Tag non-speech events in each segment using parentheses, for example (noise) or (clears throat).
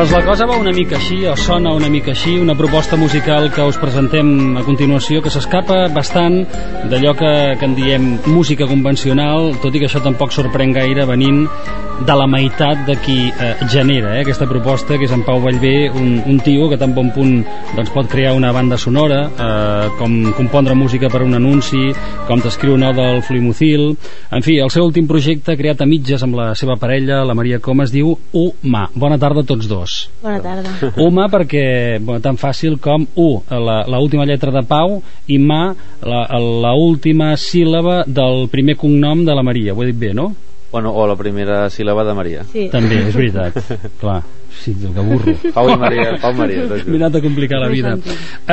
Doncs la cosa va una mica així, o sona una mica així, una proposta musical que us presentem a continuació, que s'escapa bastant d'allò que, que en diem música convencional, tot i que això tampoc sorprèn gaire venint de la meitat de qui eh, genera eh, aquesta proposta, que és en Pau Vallvé, un, un tio que tan bon punt doncs, pot crear una banda sonora, eh, com compondre música per un anunci, com t'escriu una del Fluimucil... En fi, el seu últim projecte, creat a mitges amb la seva parella, la Maria Com, es diu Uma. Bona tarda a tots dos. Bona tarda. (laughs) Uma perquè, bueno, tan fàcil com U, la, la última lletra de Pau, i Ma, la, la última síl·laba del primer cognom de la Maria. Ho he dit bé, no? Bueno, o la primera síl·laba de Maria. Sí. També, és veritat. Clar, sí, que burro. Pau i Maria, Pau i Maria. (laughs) M'he anat a complicar la vida.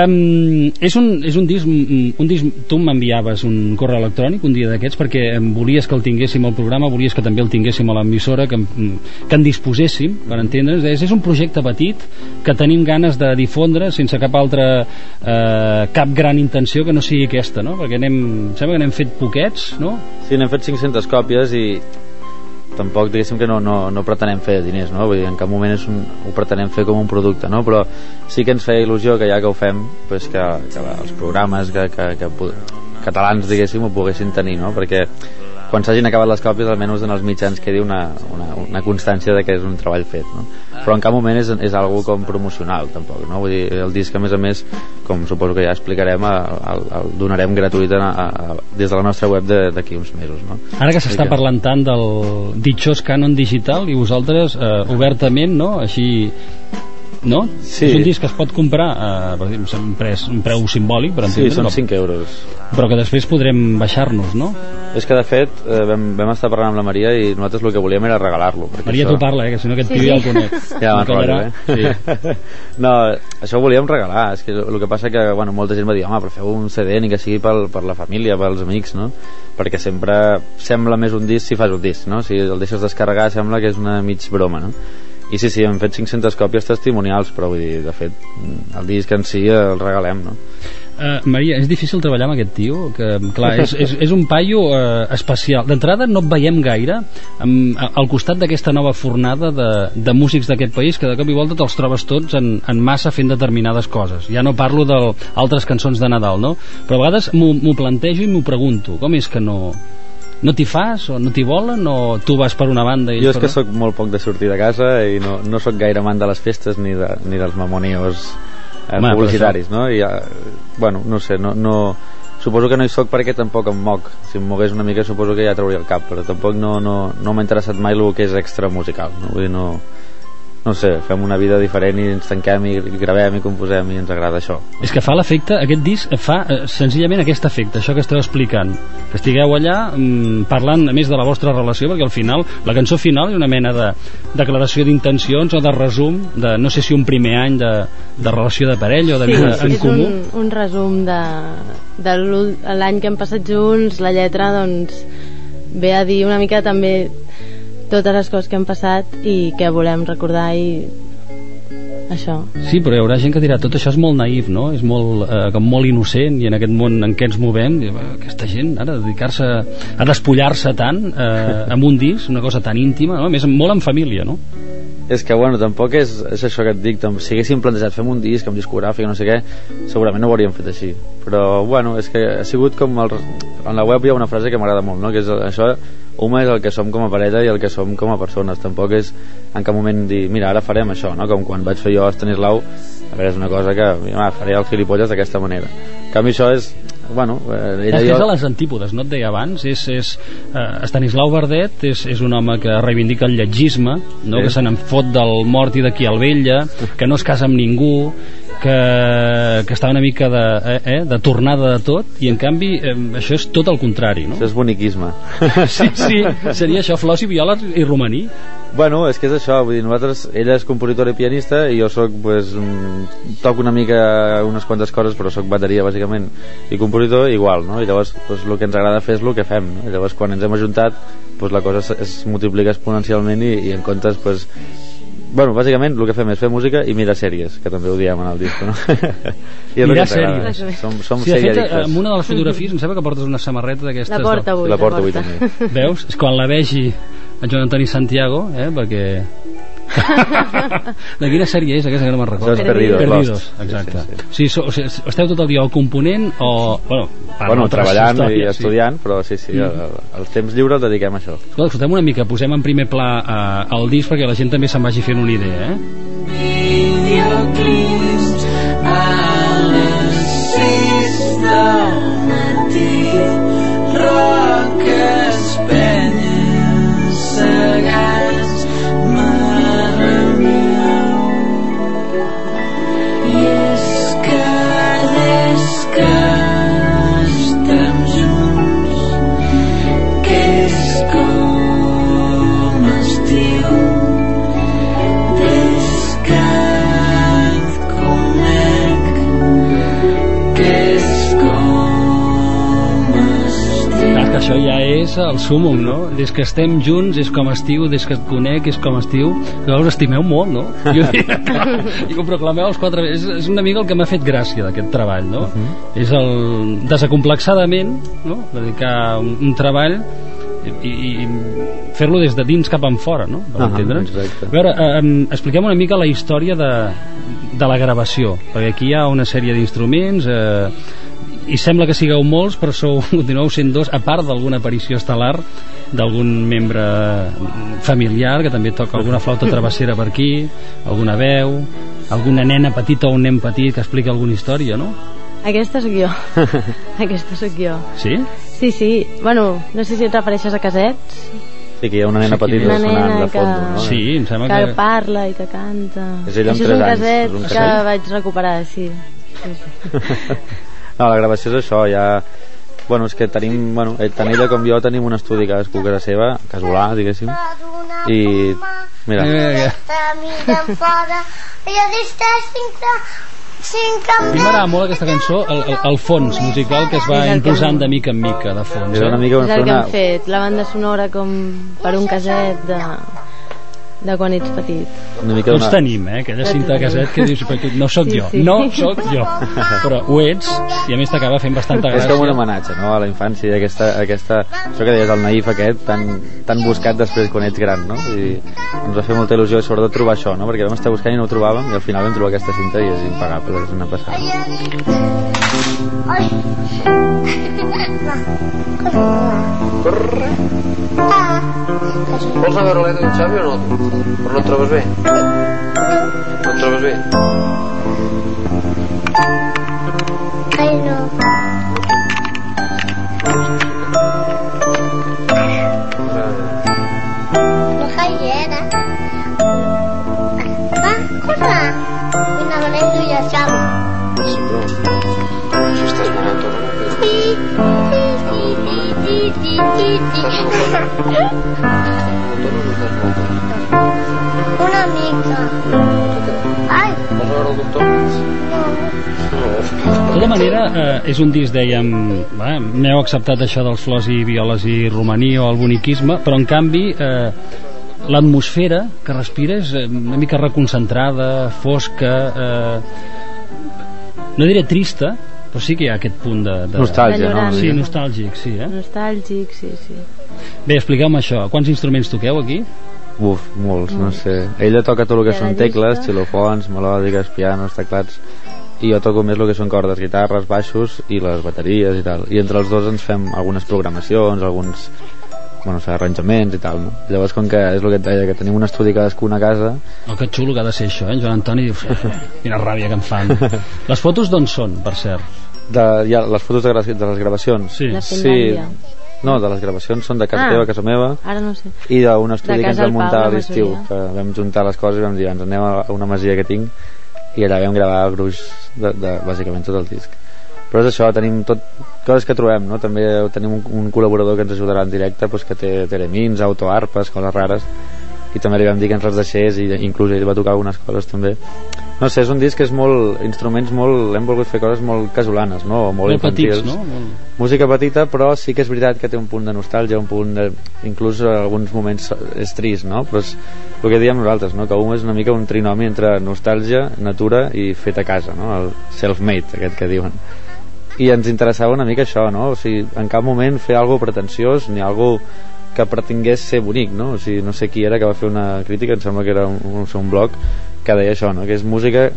Um, és, un, és un disc, un un disc tu m'enviaves un correu electrònic un dia d'aquests perquè em volies que el tinguéssim al programa, volies que també el tinguéssim a l'emissora, que, que en disposéssim, per entendre's. És, és un projecte petit que tenim ganes de difondre sense cap altra eh, cap gran intenció que no sigui aquesta, no? Perquè anem, em sembla que n'hem fet poquets, no? Sí, n'hem fet 500 còpies i tampoc diguéssim que no, no, no pretenem fer diners, no? Vull dir, en cap moment és un, ho pretenem fer com un producte, no? Però sí que ens feia il·lusió que ja que ho fem, pues que, que els programes que, que, que, pu- catalans, diguéssim, ho poguessin tenir, no? Perquè quan s'hagin acabat les còpies almenys en els mitjans quedi una, una, una constància de que és un treball fet no? Però en cap moment és, és algo com promocional tampoc, no? Vull dir, el disc a més a més com suposo que ja explicarem el, el, el donarem gratuït a, a, a, des de la nostra web de- d'aquí uns mesos no? Ara que s'està que- parlant tant del ditxós cànon digital i vosaltres eh, obertament, no? Així no? Sí. És un disc que es pot comprar eh, per dir, un, preu, un preu simbòlic per Sí, entendre són 5 euros però que després podrem baixar-nos, no? és que de fet eh, vam, vam estar parlant amb la Maria i nosaltres el que volíem era regalar-lo perquè Maria, això- tu parla, eh, que si no aquest Sí, tio ja el sí. conec (laughs) Ja No rotllo, eh? (laughs) no, això ho volíem regalar. És que el que passa que, bueno, molta gent va dir, home, però feu un CD ni que sigui pel, per la família, pels amics, no? Perquè sempre sembla més un disc si fas un disc, no? Si el deixes descarregar sembla que és una mig broma, no? I sí, sí, hem fet 500 còpies testimonials, però vull dir, de fet, el disc en si el regalem, no? Uh, Maria, és difícil treballar amb aquest tio? Que, clar, és, és, és un paio uh, especial. D'entrada no et veiem gaire. A- al costat d'aquesta nova fornada de, de músics d'aquest país que de cop i volta te'ls trobes tots en, en massa fent determinades coses. Ja no parlo d'altres cançons de Nadal no? però a vegades m'ho plantejo i m'ho pregunto. Com és que no no t'hi fas o no t'hi volen o tu vas per una banda i Jo és que sóc molt poc de sortir de casa i no, no sóc gaire amant de les festes ni, de, ni dels mamoneos eh, Home, publicitaris, no? I, eh, bueno, no sé, no, no, suposo que no hi sóc perquè tampoc em moc si em mogués una mica suposo que ja trauria el cap però tampoc no, no, no m'ha interessat mai el que és extra musical no? Vull dir, no, no sé, fem una vida diferent i ens tanquem i gravem i composem i ens agrada això És que fa l'efecte, aquest disc fa eh, senzillament aquest efecte, això que esteu explicant. Que estigueu allà mm, parlant a més de la vostra relació, perquè al final, la cançó final és una mena de declaració d'intencions o de resum de no sé si un primer any de, de relació de parella o de vida en és comú. un, un resum de, de l'any que hem passat junts, la lletra doncs ve a dir una mica també totes les coses que hem passat i que volem recordar i això. Sí, però hi haurà gent que dirà tot això és molt naïf, no? És molt, eh, com molt innocent i en aquest món en què ens movem, "Eh, aquesta gent ara dedicar-se a despullar-se tant eh, amb un disc, una cosa tan íntima, no? a més molt en família, no? És que, bueno, tampoc és, és això que et dic. Tampoc, si haguéssim plantejat fem un disc amb discogràfic, no sé què, segurament no ho hauríem fet així. Però, bueno, és que ha sigut com... El, en la web hi ha una frase que m'agrada molt, no? Que és això, Uma és el que som com a parella i el que som com a persones. Tampoc és en cap moment dir, mira, ara farem això, no? Com quan vaig fer jo a Estanislau, a veure, és una cosa que, mira, faré el gilipolles d'aquesta manera. En canvi, això és, bueno, eh, ella És és a les antípodes, no et deia abans és, és, eh, Estanislau Verdet és, és un home que reivindica el lletgisme no? Sí. que se n'en fot del mort i d'aquí al vella que no es casa amb ningú que, que està una mica de, eh, eh, de tornada de tot i en canvi eh, això és tot el contrari no? Això és boniquisme. (laughs) sí, sí, seria això flors i violes i romaní Bueno, és que és això, vull dir, nosaltres, ella és compositora i pianista i jo sóc, pues, mm, toco una mica unes quantes coses, però sóc bateria, bàsicament, i compositor igual, no? I llavors, pues, el que ens agrada fer és el que fem, no? I llavors, quan ens hem ajuntat, pues, la cosa es, es multiplica exponencialment i, i en comptes, pues, bueno, bàsicament el que fem és fer música i mirar sèries, que també ho diem en el disc, no? (laughs) I Mirar sèries. Som, som sí, de fet, en una de les fotografies em sembla que portes una samarreta d'aquestes La porta avui. La porta avui també. veus? És quan la vegi en Joan Antoni Santiago eh? perquè (laughs) de quina sèrie és aquesta que no me'n recordo? Perdidos, Perdidos, Lost. exacte. Sí, sí, sí. Sí, so, o sigui, esteu tot el dia al component o... Bueno, bueno, treballant i estudiant, però sí, sí, el, el, el temps lliure el dediquem a això. Escolta, escoltem una mica, posem en primer pla eh, el disc perquè la gent també se'n vagi fent una idea, eh? Això ja és el súmum, no? Des que estem junts és com estiu, des que et conec és com estiu, que us estimeu molt, no? (laughs) Jo i ho proclameu els quatre... És, és una mica el que m'ha fet gràcia d'aquest treball, no? És el desacomplexadament, no? Dedicar un, un treball i, i fer-lo des de dins cap en fora, no? Per Ah, entendre'ns. A veure, eh, expliquem una mica la història de, de la gravació, perquè aquí hi ha una sèrie d'instruments, eh, i sembla que sigueu molts, però sou, (laughs) continueu sent dos, a part d'alguna aparició estel·lar d'algun membre familiar que també toca alguna flauta (laughs) travessera per aquí, alguna veu, alguna nena petita o un nen petit que explica alguna història, no? Aquesta sóc jo. (laughs) Aquesta sóc jo. Sí? Sí, sí. Bueno, no sé si et refereixes a casets. Sí, que hi ha una nena Sí, petita una sonant nena de fons, que- no? Sí, em sembla que que... parla i que canta. És ella amb Això és tres un anys, caset és un que caset. vaig recuperar, sí. sí, sí. No, la gravació és això, ja... Bueno, és que tenim, bueno, eh, tant ella com jo tenim un estudi cadascú a casa seva, casolà, diguéssim, i mira, Eh, fora i a mi m'agrada molt aquesta cançó, el, el, el fons musical que es va És que- imposant de mica en mica, de fons. era una Eh? mica És vam el que una... hem fet, la banda sonora com per un caset de, de quan ets petit. Una mica Tots tenim, eh? Aquella cinta de caset que dius, perquè no sóc Sí, jo, sí. no sóc jo, però ho ets, i a més t'acaba fent bastanta És gràcia. com un homenatge no? a la infància, aquesta, aquesta, això que deies, el naïf aquest, tan, tan buscat després quan ets gran, no? I ens va fer molta il·lusió, sobretot trobar això, no? Perquè vam estar buscant i no ho trobàvem, i al final vam trobar aquesta cinta i és impagable, és una passada. (laughs) Corre. Vols anar a veure en Xavi o no? Però no et trobes bé? No et trobes bé? (laughs) Una mica. Ai, a veure el doctor? De tota manera, eh, és un disc, dèiem, eh, m'heu acceptat això dels flors i violes i romaní o el boniquisme, però en canvi eh, l'atmosfera que respira és eh, una mica reconcentrada, fosca, eh, no diré trista, però sí que hi ha aquest punt de... de... Nostàlgia, no? Sí, nostàlgic, sí, eh? Nostàlgic, sí, sí. Bé, expliqueu-me això. Quants instruments toqueu aquí? Uf, molts, no sé. Ella toca tot el que són tecles, xilofons, melòdiques, pianos, teclats, i jo toco més el que són cordes, guitarres, baixos i les bateries i tal. I entre els dos ens fem algunes programacions, alguns bueno, arranjaments i tal, no? Llavors, com que és el que et deia, que tenim un estudi cadascun a casa, Oh, que xulo que ha de ser això, eh? Joan Antoni diu, quina ràbia que em fan. (laughs) Les fotos d'on són, per cert? de, ja, les fotos de, de les gravacions. Sí. De Sí, no, de les gravacions són de casa Ah. teva, casa meva, Ara no sé. i d'un estudi De que ens vam muntar Pau, a la l'estiu, que vam juntar les coses i vam dir, ens anem a una masia que tinc, i allà vam gravar el gruix de, de, bàsicament tot el disc. Però és això, tenim tot, coses que trobem, no? També tenim un, un col·laborador que ens ajudarà en directe, doncs, que té teremins, autoarpes, coses rares, i també li vam dir que ens les deixés, i inclús ell va tocar algunes coses també. No sé, és un disc que és molt, instruments molt, hem volgut fer coses molt casolanes, no? O molt, Molt petits, infantils. no? Molt... Música petita, però sí que és veritat que té un punt de nostàlgia, un punt de... inclús en alguns moments és trist, no? Però és el que diem nosaltres, no? Que un és una mica un trinomi entre nostàlgia, natura i fet a casa, no? El self-made, aquest que diuen. I ens interessava una mica això, no? O sigui, en cap moment fer algo pretensiós ni algo que pretengués ser bonic, no? O sigui, no sé qui era que va fer una crítica, em sembla que era un, un, un blog, que deia això, no? Que és música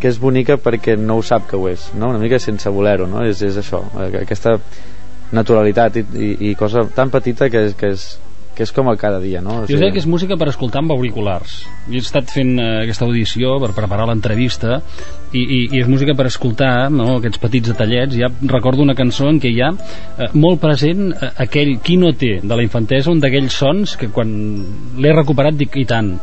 que és bonica perquè no ho sap que ho és, no? Una mica sense voler-ho, no? És, és això, aquesta naturalitat i, i, i cosa tan petita que és, que és, que és com el cada dia, no? O Jo crec que és música per escoltar amb auriculars. Jo he estat fent eh, aquesta audició per preparar l'entrevista i, i, i és música per escoltar no, aquests petits detallets. Ja recordo una cançó en què hi ha eh, molt present eh, aquell qui no té de la infantesa, un d'aquells sons que quan l'he recuperat dic i tant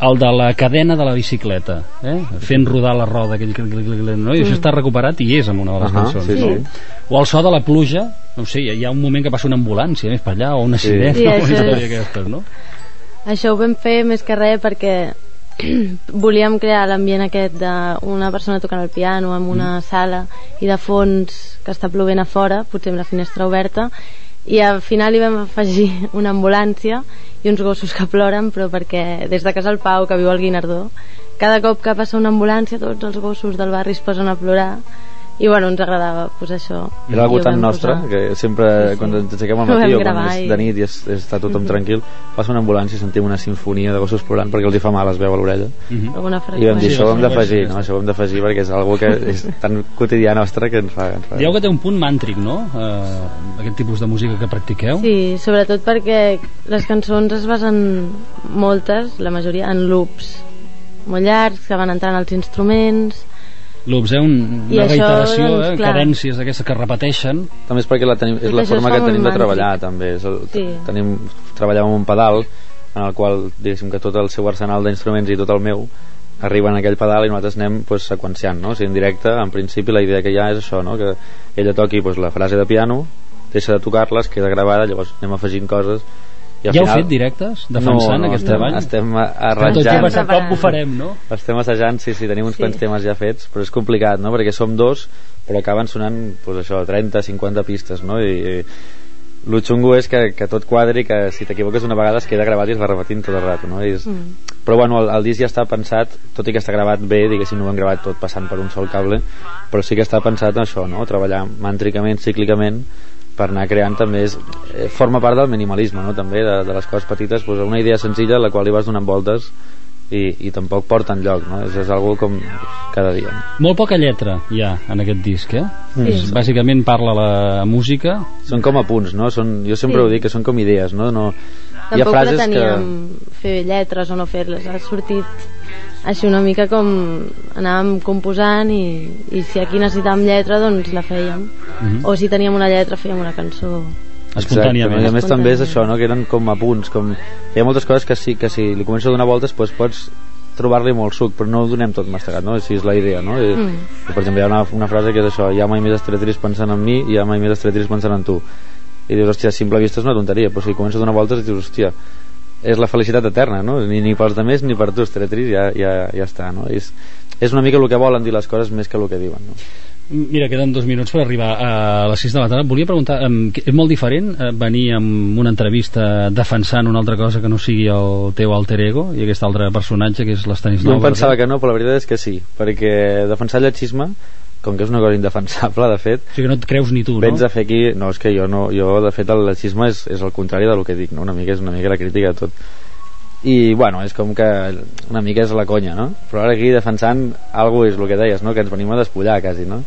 el de la cadena de la bicicleta eh? fent rodar la roda aquell, clic, clic, clic, no? i això està recuperat i és en una de les Ahà, cançons sí, no? sí. o el so de la pluja no sé, hi ha un moment que passa una ambulància més per allà o una Sí. sirena Sí, o això una història és- d'aquestes no? Això ho vam fer més que res perquè (clears throat) volíem crear l'ambient aquest d'una persona tocant el piano en una sala i de fons que està plovent a fora, potser amb la finestra oberta i al final hi vam afegir (laughs) una ambulància i uns gossos que ploren però perquè des de casa el Pau que viu al Guinardó cada cop que passa una ambulància tots els gossos del barri es posen a plorar i bueno, ens agradava pues, això Era ho tan nostre posar. que sempre Sí, sí. quan ens aixequem al matí o quan és i- de nit i es, està tothom Mhm. tranquil passa una ambulància i sentim una sinfonia de gossos plorant perquè els hi fa mal, es veu a l'orella Mhm. alguna i vam dir Sí, això ho hem d'afegir no? això ho hem d'afegir perquè és algo que és tan quotidià nostre que ens fa, ens fa... Dieu que té un punt màntric, no? Uh, aquest tipus de música que practiqueu? Sí, sobretot perquè les cançons es basen moltes, la majoria, en loops molt llargs que van entrant als instruments Loops, eh? Un, I una això, reiteració, doncs, eh? clar. Cadències d'aquestes que repeteixen. també és perquè la tenim, és Tot la forma que tenim de treballar també és el, Sí. tenim, treballem amb un pedal en el qual diguéssim que tot el seu arsenal d'instruments i tot el meu arriben a aquell pedal i nosaltres anem pues, seqüenciant no? o sigui, en directe, en principi la idea que hi ha és això, no? que ella toqui pues, la frase de piano deixa de tocar-la, es queda gravada llavors anem afegint coses i al Ja heu final... fet directes? Defensant no, no, aquest estem, treball? estem Tot arranjant ja passat cop ho farem, no? estem assajant, sí, sí, tenim uns Sí. quants temes ja fets, però és complicat, no?, perquè som dos, però acaben sonant, pues, això, 30, 50 pistes, no?, i, i el xungo és que, que tot quadri, que si t'equivoques una vegada es queda gravat i es va repetint tot el rato, no?, I és... Mm. però bueno, el, el disc ja està pensat, tot i que està gravat bé, diguéssim, no ho hem gravat tot passant per un sol cable, però sí que està pensat en això, no?, treballar màntricament, cíclicament, per anar creant també és, eh, forma part del minimalisme no? també de, de les coses petites pues, una idea senzilla a la qual li vas donant voltes i, i tampoc porta enlloc no? és, és algo com cada dia no? Molt poca lletra hi ha en aquest disc, eh? Sí. Bàsicament parla la música. són com apunts no? són, jo sempre Sí. ho dic que són com idees no? No, hi ha Tampoc frases que preteníem fer lletres o no fer-les, ha sortit així una mica com anàvem composant i, i si aquí necessitàvem lletra doncs la fèiem Mhm. o si teníem una lletra fèiem una cançó Espontàniament. Exacte, i a més també és això, no? que eren com apunts com... hi ha moltes coses que sí, que si li comences a donar voltes doncs pots trobar-li molt suc però no ho donem tot mastegat, no? així és la idea no? I, Mm. i, per exemple hi ha una, una frase que és això ja mai més estaré trist pensant en mi i ja mai més estaré trist pensant en tu i dius, hòstia, a simple vista és una tonteria però si comences a donar voltes dius, hòstia és la felicitat eterna, no? Ni, ni pels altres ni per tu estaré trist, ja, ja, ja està no? És, és una mica el que volen dir les coses més que el que diuen no? Mira, queden dos minuts per arribar a les 6 de la tarda. Volia preguntar, és molt diferent eh, venir amb una entrevista defensant una altra cosa que no sigui el teu alter ego i aquest altre personatge que és l'Estanislau Jo em pensava que no, però la veritat és que sí, perquè defensar el lletxisme, com que és una cosa indefensable, de fet, O sigui que no et creus ni tu, no? vens a fer aquí... No, és que jo, no, jo de fet, el lletxisme és, és el contrari del que dic, no? Una mica és una mica la crítica de tot. I, bueno, és com que una mica és la conya, no? Però ara aquí defensant algú és el que deies, no? Que ens venim a despullar, quasi, no?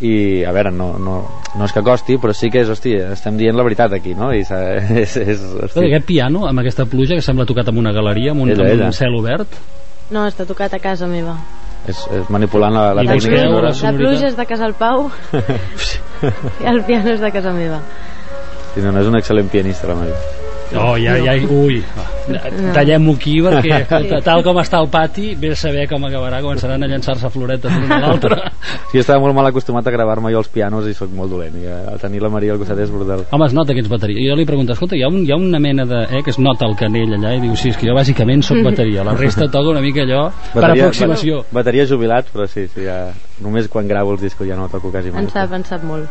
i a veure, no, no, no és que costi però sí que és, hosti, estem dient la veritat aquí no? i (laughs) és, és, hosti, aquest piano, amb aquesta pluja que sembla tocat amb una galeria, amb un, Ella, amb ella. un cel obert no, està tocat a casa meva és, és manipulant la, la I tècnica. sonora. la la pluja és de casa al Pau. (laughs) I el piano és de casa meva. Sí, no, no és un excel·lent pianista la Maria. Oh, ja, ja, ui, va. (laughs) tallem-ho aquí perquè (laughs) escolta, tal com està el pati ve a saber com acabarà, començaran a llançar-se floretes l'un a (laughs) l'altre Sí, estava molt mal acostumat a gravar-me jo els pianos i sóc molt dolent i a tenir la Maria al costat és brutal Home, es nota que ets bateria. Jo li pregunto, escolta, hi ha, un, hi ha una mena de... Eh, que es nota el canell allà i diu, sí, és que jo bàsicament sóc bateria. La resta toca una mica allò per aproximació. ba- bateria jubilat però sí, sí ja, només quan gravo els discos ja no toco quasi mai ens ha pensat molt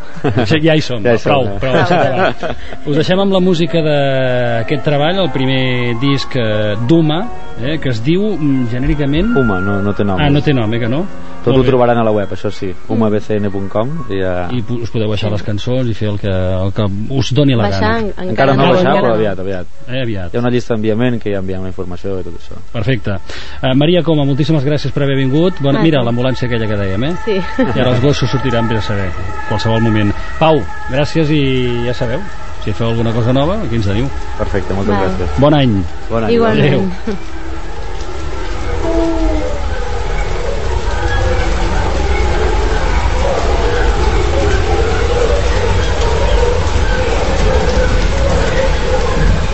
Sí, ja hi som, Ja hi som, prou, eh? prou, s'ha acabat. Us deixem amb la música d'aquest treball, el primer disc eh, d'Uma, eh, que es diu mm, genèricament... Uma, no, no té nom. Ah, no té nom, eh, que no? Tot Molt ho bé. trobaran a la web, això sí, umabcn.com i ja... I pu- us podeu baixar les cançons i fer el que, el que us doni la Baixar, gana. en- Encara no no, ha baixat, encara però no. aviat, aviat. Eh, aviat. Hi ha una llista d'enviament que ja enviem la informació i tot això. Perfecte. Uh, Maria Coma, moltíssimes gràcies per haver vingut. Bon, Ah, mira, sí. l'ambulància aquella que dèiem, eh? Sí. I ara els gossos sortiran bé a saber, en qualsevol moment. Pau, gràcies i ja sabeu, si feu alguna cosa nova, aquí ens teniu. Perfecte, moltes Val. gràcies. Bon any. Bon any. Igualment.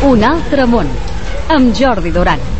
Un altre món, amb Jordi Duran.